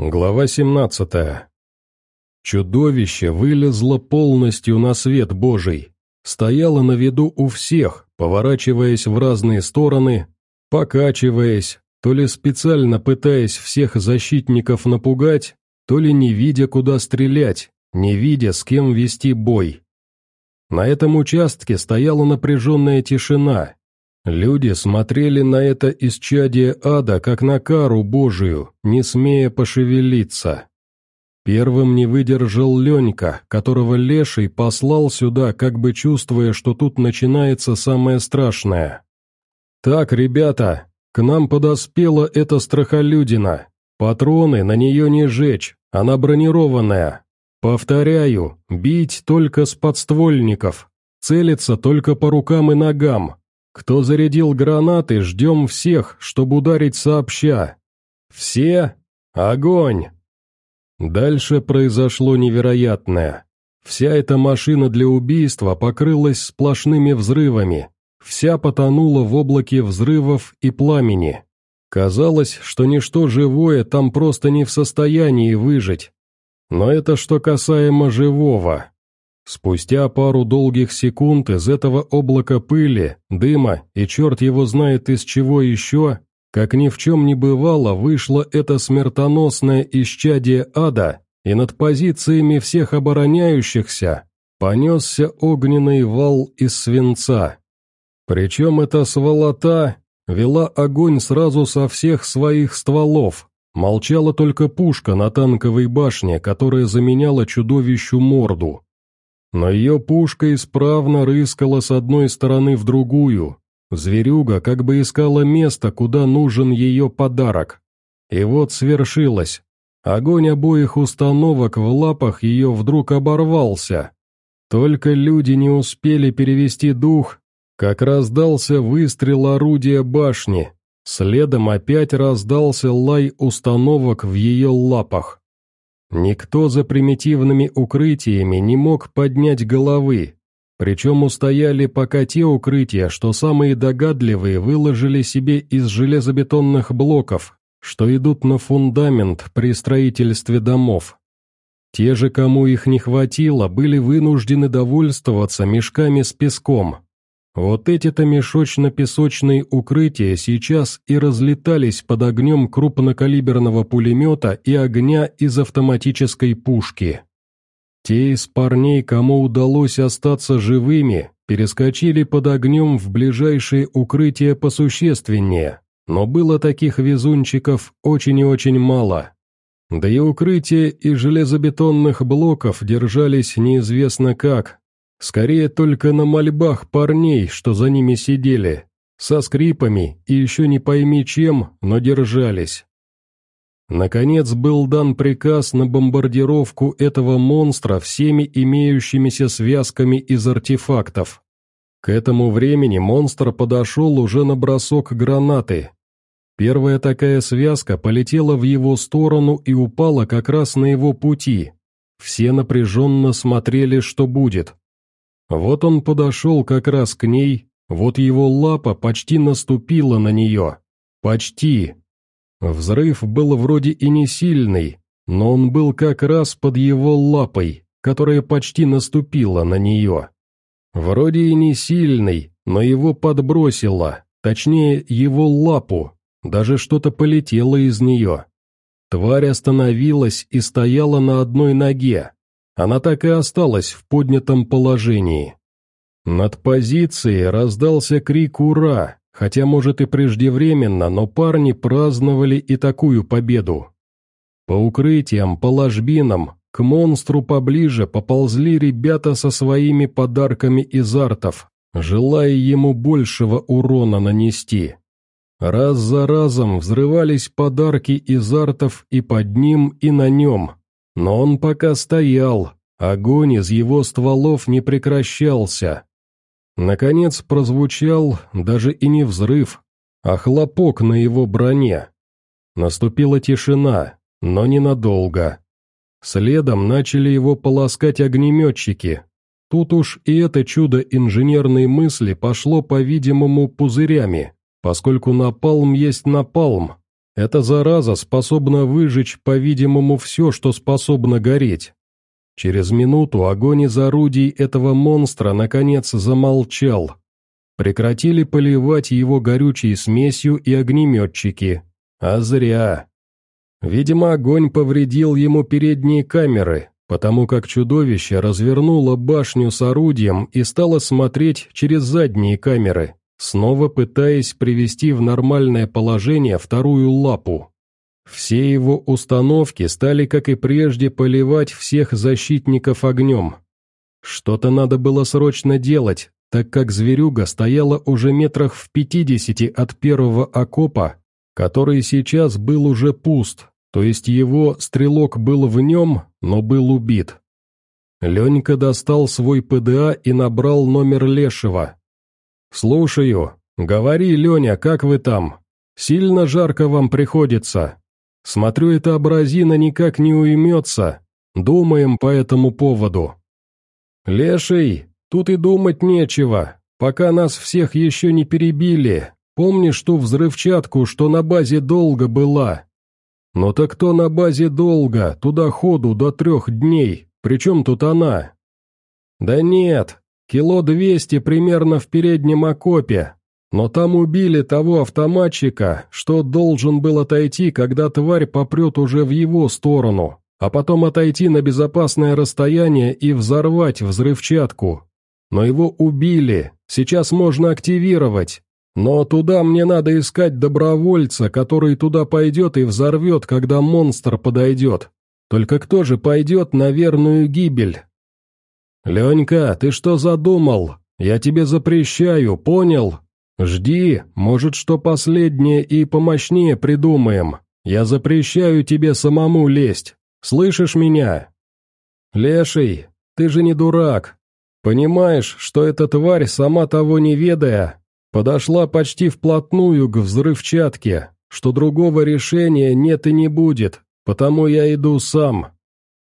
Глава 17. Чудовище вылезло полностью на свет Божий, стояло на виду у всех, поворачиваясь в разные стороны, покачиваясь, то ли специально пытаясь всех защитников напугать, то ли не видя, куда стрелять, не видя, с кем вести бой. На этом участке стояла напряженная тишина, Люди смотрели на это исчадие ада, как на кару божию, не смея пошевелиться. Первым не выдержал Ленька, которого Леший послал сюда, как бы чувствуя, что тут начинается самое страшное. «Так, ребята, к нам подоспела эта страхолюдина. Патроны на нее не жечь, она бронированная. Повторяю, бить только с подствольников, целиться только по рукам и ногам, кто зарядил гранаты, ждем всех, чтобы ударить сообща. Все? Огонь!» Дальше произошло невероятное. Вся эта машина для убийства покрылась сплошными взрывами. Вся потонула в облаке взрывов и пламени. Казалось, что ничто живое там просто не в состоянии выжить. Но это что касаемо живого. Спустя пару долгих секунд из этого облака пыли, дыма и черт его знает из чего еще, как ни в чем не бывало, вышло это смертоносное исчадие ада, и над позициями всех обороняющихся понесся огненный вал из свинца. Причем эта сволота вела огонь сразу со всех своих стволов, молчала только пушка на танковой башне, которая заменяла чудовищу морду но ее пушка исправно рыскала с одной стороны в другую. Зверюга как бы искала место, куда нужен ее подарок. И вот свершилось. Огонь обоих установок в лапах ее вдруг оборвался. Только люди не успели перевести дух, как раздался выстрел орудия башни. Следом опять раздался лай установок в ее лапах. Никто за примитивными укрытиями не мог поднять головы, причем устояли пока те укрытия, что самые догадливые выложили себе из железобетонных блоков, что идут на фундамент при строительстве домов. Те же, кому их не хватило, были вынуждены довольствоваться мешками с песком. Вот эти-то мешочно-песочные укрытия сейчас и разлетались под огнем крупнокалиберного пулемета и огня из автоматической пушки. Те из парней, кому удалось остаться живыми, перескочили под огнем в ближайшие укрытия посущественнее, но было таких везунчиков очень и очень мало. Да и укрытия из железобетонных блоков держались неизвестно как, Скорее только на мольбах парней, что за ними сидели, со скрипами и еще не пойми чем, но держались. Наконец был дан приказ на бомбардировку этого монстра всеми имеющимися связками из артефактов. К этому времени монстр подошел уже на бросок гранаты. Первая такая связка полетела в его сторону и упала как раз на его пути. Все напряженно смотрели, что будет. Вот он подошел как раз к ней, вот его лапа почти наступила на нее. Почти. Взрыв был вроде и не сильный, но он был как раз под его лапой, которая почти наступила на нее. Вроде и не сильный, но его подбросило, точнее, его лапу, даже что-то полетело из нее. Тварь остановилась и стояла на одной ноге, она так и осталась в поднятом положении. Над позицией раздался крик «Ура!», хотя, может, и преждевременно, но парни праздновали и такую победу. По укрытиям, по ложбинам, к монстру поближе поползли ребята со своими подарками из артов, желая ему большего урона нанести. Раз за разом взрывались подарки из артов и под ним, и на нем, но он пока стоял, огонь из его стволов не прекращался. Наконец прозвучал даже и не взрыв, а хлопок на его броне. Наступила тишина, но ненадолго. Следом начали его полоскать огнеметчики. Тут уж и это чудо инженерной мысли пошло, по-видимому, пузырями, поскольку напалм есть напалм, эта зараза способна выжечь, по-видимому, все, что способно гореть. Через минуту огонь из орудий этого монстра наконец замолчал. Прекратили поливать его горючей смесью и огнеметчики. А зря. Видимо, огонь повредил ему передние камеры, потому как чудовище развернуло башню с орудием и стало смотреть через задние камеры снова пытаясь привести в нормальное положение вторую лапу. Все его установки стали, как и прежде, поливать всех защитников огнем. Что-то надо было срочно делать, так как зверюга стояла уже метрах в пятидесяти от первого окопа, который сейчас был уже пуст, то есть его стрелок был в нем, но был убит. Ленька достал свой ПДА и набрал номер Лешего. «Слушаю. Говори, Леня, как вы там? Сильно жарко вам приходится. Смотрю, эта образина никак не уймется. Думаем по этому поводу». «Леший, тут и думать нечего. Пока нас всех еще не перебили. Помнишь ту взрывчатку, что на базе долго была?» «Ну так кто на базе долго, туда ходу до трех дней, причем тут она?» «Да нет, Кило двести примерно в переднем окопе, но там убили того автоматчика, что должен был отойти, когда тварь попрет уже в его сторону, а потом отойти на безопасное расстояние и взорвать взрывчатку. Но его убили, сейчас можно активировать. Но туда мне надо искать добровольца, который туда пойдет и взорвет, когда монстр подойдет. Только кто же пойдет на верную гибель? «Ленька, ты что задумал? Я тебе запрещаю, понял? Жди, может, что последнее и помощнее придумаем. Я запрещаю тебе самому лезть. Слышишь меня?» «Леший, ты же не дурак. Понимаешь, что эта тварь, сама того не ведая, подошла почти вплотную к взрывчатке, что другого решения нет и не будет, потому я иду сам.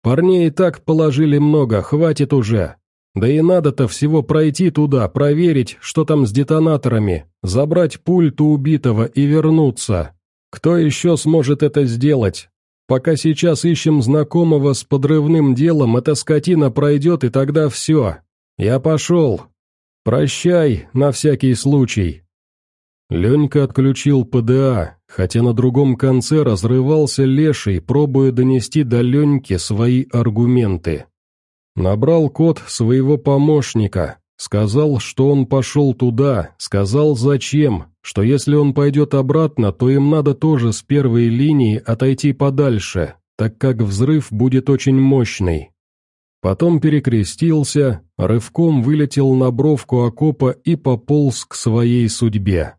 Парней и так положили много, хватит уже. Да и надо-то всего пройти туда, проверить, что там с детонаторами, забрать пульт у убитого и вернуться. Кто еще сможет это сделать? Пока сейчас ищем знакомого с подрывным делом, эта скотина пройдет, и тогда все. Я пошел. Прощай, на всякий случай. Ленька отключил ПДА, хотя на другом конце разрывался леший, пробуя донести до Леньки свои аргументы. Набрал код своего помощника, сказал, что он пошел туда, сказал зачем, что если он пойдет обратно, то им надо тоже с первой линии отойти подальше, так как взрыв будет очень мощный. Потом перекрестился, рывком вылетел на бровку окопа и пополз к своей судьбе.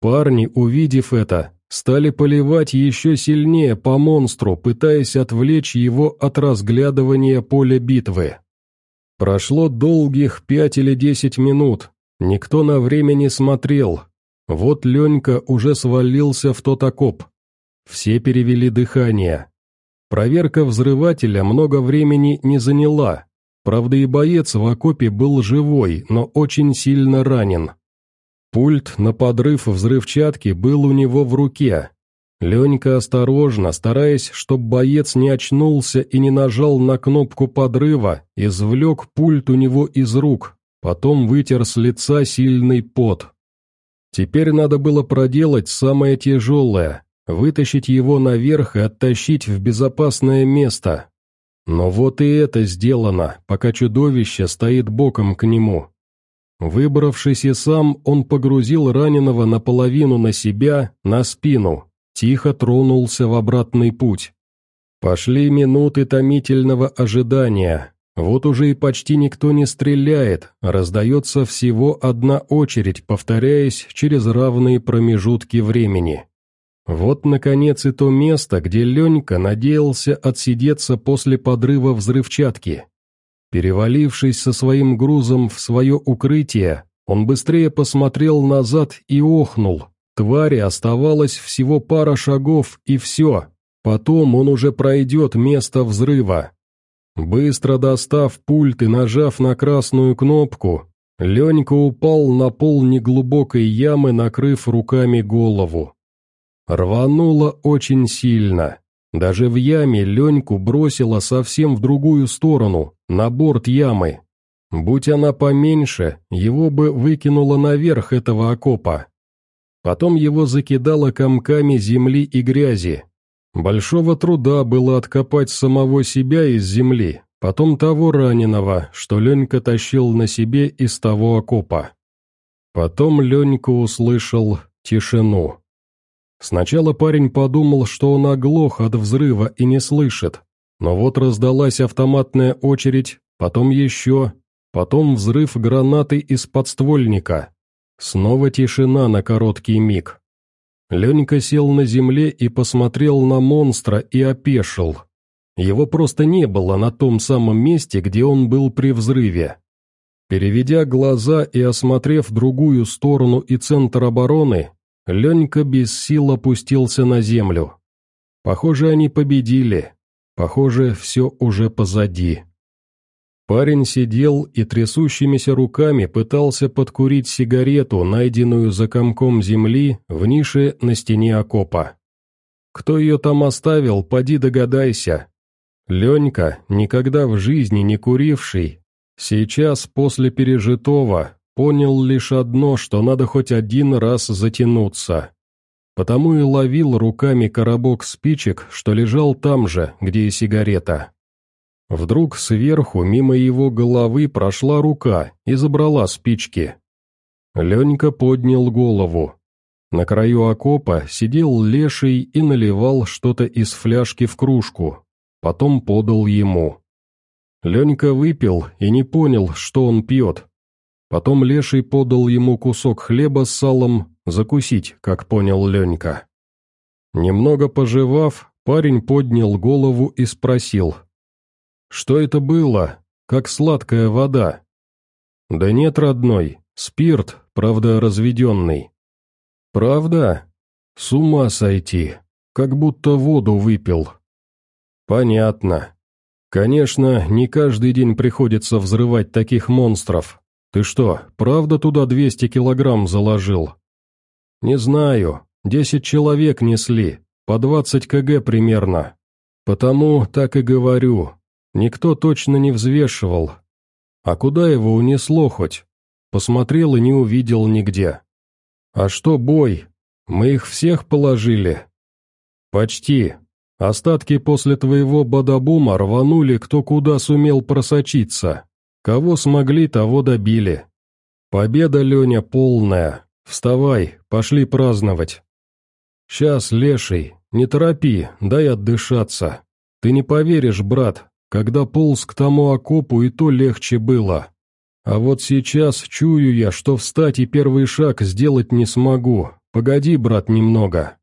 Парни, увидев это, стали поливать еще сильнее по монстру, пытаясь отвлечь его от разглядывания поля битвы. Прошло долгих пять или десять минут, никто на время не смотрел. Вот Ленька уже свалился в тот окоп. Все перевели дыхание. Проверка взрывателя много времени не заняла. Правда, и боец в окопе был живой, но очень сильно ранен. Пульт на подрыв взрывчатки был у него в руке. Ленька осторожно, стараясь, чтобы боец не очнулся и не нажал на кнопку подрыва, извлек пульт у него из рук, потом вытер с лица сильный пот. Теперь надо было проделать самое тяжелое – вытащить его наверх и оттащить в безопасное место. Но вот и это сделано, пока чудовище стоит боком к нему. Выбравшись и сам, он погрузил раненого наполовину на себя, на спину, тихо тронулся в обратный путь. Пошли минуты томительного ожидания. Вот уже и почти никто не стреляет, раздается всего одна очередь, повторяясь через равные промежутки времени. Вот, наконец, и то место, где Ленька надеялся отсидеться после подрыва взрывчатки. Перевалившись со своим грузом в свое укрытие, он быстрее посмотрел назад и охнул. Твари оставалось всего пара шагов, и все. Потом он уже пройдет место взрыва. Быстро достав пульт и нажав на красную кнопку, Ленька упал на пол неглубокой ямы, накрыв руками голову. Рвануло очень сильно. Даже в яме Леньку бросила совсем в другую сторону, на борт ямы. Будь она поменьше, его бы выкинуло наверх этого окопа. Потом его закидало комками земли и грязи. Большого труда было откопать самого себя из земли, потом того раненого, что Ленька тащил на себе из того окопа. Потом Ленька услышал тишину. Сначала парень подумал, что он оглох от взрыва и не слышит, но вот раздалась автоматная очередь, потом еще, потом взрыв гранаты из подствольника. Снова тишина на короткий миг. Ленька сел на земле и посмотрел на монстра и опешил. Его просто не было на том самом месте, где он был при взрыве. Переведя глаза и осмотрев другую сторону и центр обороны, Ленька без сил опустился на землю. Похоже, они победили. Похоже, все уже позади. Парень сидел и трясущимися руками пытался подкурить сигарету, найденную за комком земли в нише на стене окопа. Кто ее там оставил, поди догадайся. Ленька, никогда в жизни не куривший, сейчас после пережитого Понял лишь одно, что надо хоть один раз затянуться. Потому и ловил руками коробок спичек, что лежал там же, где и сигарета. Вдруг сверху мимо его головы прошла рука и забрала спички. Ленька поднял голову. На краю окопа сидел леший и наливал что-то из фляжки в кружку. Потом подал ему. Ленька выпил и не понял, что он пьет, Потом Леший подал ему кусок хлеба с салом, закусить, как понял Ленька. Немного пожевав, парень поднял голову и спросил. «Что это было? Как сладкая вода?» «Да нет, родной, спирт, правда, разведенный». «Правда? С ума сойти, как будто воду выпил». «Понятно. Конечно, не каждый день приходится взрывать таких монстров, «Ты что, правда туда 200 килограмм заложил?» «Не знаю. Десять человек несли, по 20 кг примерно. Потому так и говорю. Никто точно не взвешивал. А куда его унесло хоть? Посмотрел и не увидел нигде. А что бой? Мы их всех положили?» «Почти. Остатки после твоего бадабума рванули кто куда сумел просочиться». Кого смогли, того добили. Победа, Леня, полная. Вставай, пошли праздновать. Сейчас, леший, не торопи, дай отдышаться. Ты не поверишь, брат, когда полз к тому окопу, и то легче было. А вот сейчас чую я, что встать и первый шаг сделать не смогу. Погоди, брат, немного.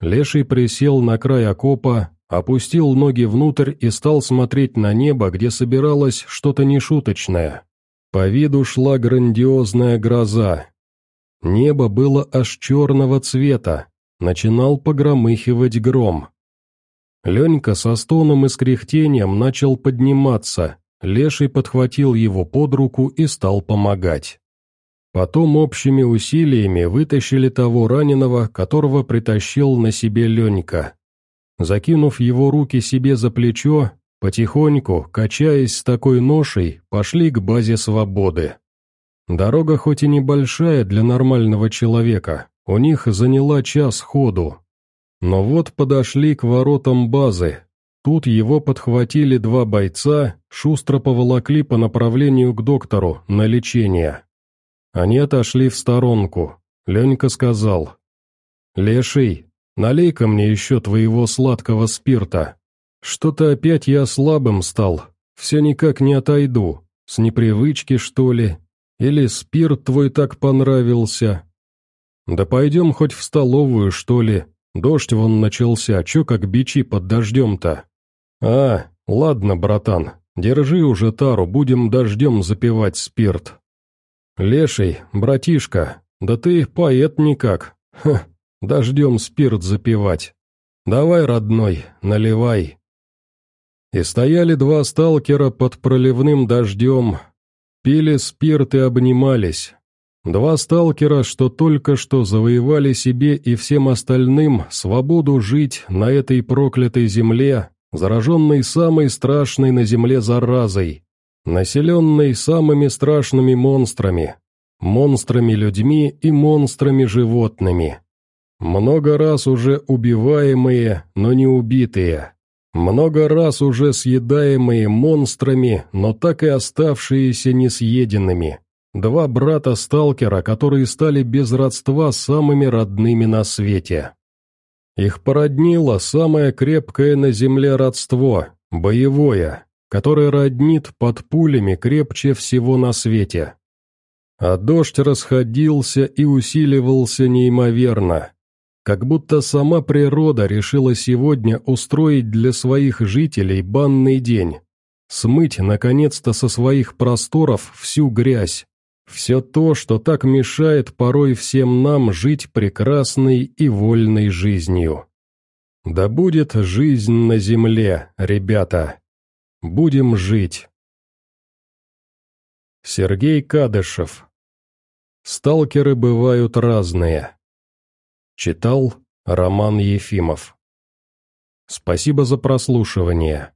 Леший присел на край окопа, опустил ноги внутрь и стал смотреть на небо, где собиралось что-то нешуточное. По виду шла грандиозная гроза. Небо было аж черного цвета, начинал погромыхивать гром. Ленька со стоном и с начал подниматься, Леший подхватил его под руку и стал помогать. Потом общими усилиями вытащили того раненого, которого притащил на себе Ленька. Закинув его руки себе за плечо, потихоньку, качаясь с такой ношей, пошли к базе свободы. Дорога хоть и небольшая для нормального человека, у них заняла час ходу. Но вот подошли к воротам базы. Тут его подхватили два бойца, шустро поволокли по направлению к доктору на лечение. Они отошли в сторонку. Ленька сказал. «Леший, Налей-ка мне еще твоего сладкого спирта. Что-то опять я слабым стал, все никак не отойду. С непривычки, что ли? Или спирт твой так понравился? Да пойдем хоть в столовую, что ли? Дождь вон начался, а че как бичи под дождем-то? А, ладно, братан, держи уже тару, будем дождем запивать спирт. Леший, братишка, да ты поэт никак, ха, Дождем спирт запивать. Давай, родной, наливай. И стояли два сталкера под проливным дождем, пили спирт и обнимались. Два сталкера, что только что завоевали себе и всем остальным свободу жить на этой проклятой земле, зараженной самой страшной на земле заразой, населенной самыми страшными монстрами, монстрами-людьми и монстрами-животными. Много раз уже убиваемые, но не убитые. Много раз уже съедаемые монстрами, но так и оставшиеся несъеденными. Два брата-сталкера, которые стали без родства самыми родными на свете. Их породнило самое крепкое на земле родство – боевое, которое роднит под пулями крепче всего на свете. А дождь расходился и усиливался неимоверно. Как будто сама природа решила сегодня устроить для своих жителей банный день. Смыть, наконец-то, со своих просторов всю грязь. Все то, что так мешает порой всем нам жить прекрасной и вольной жизнью. Да будет жизнь на земле, ребята. Будем жить. Сергей Кадышев. Сталкеры бывают разные. Читал Роман Ефимов. Спасибо за прослушивание.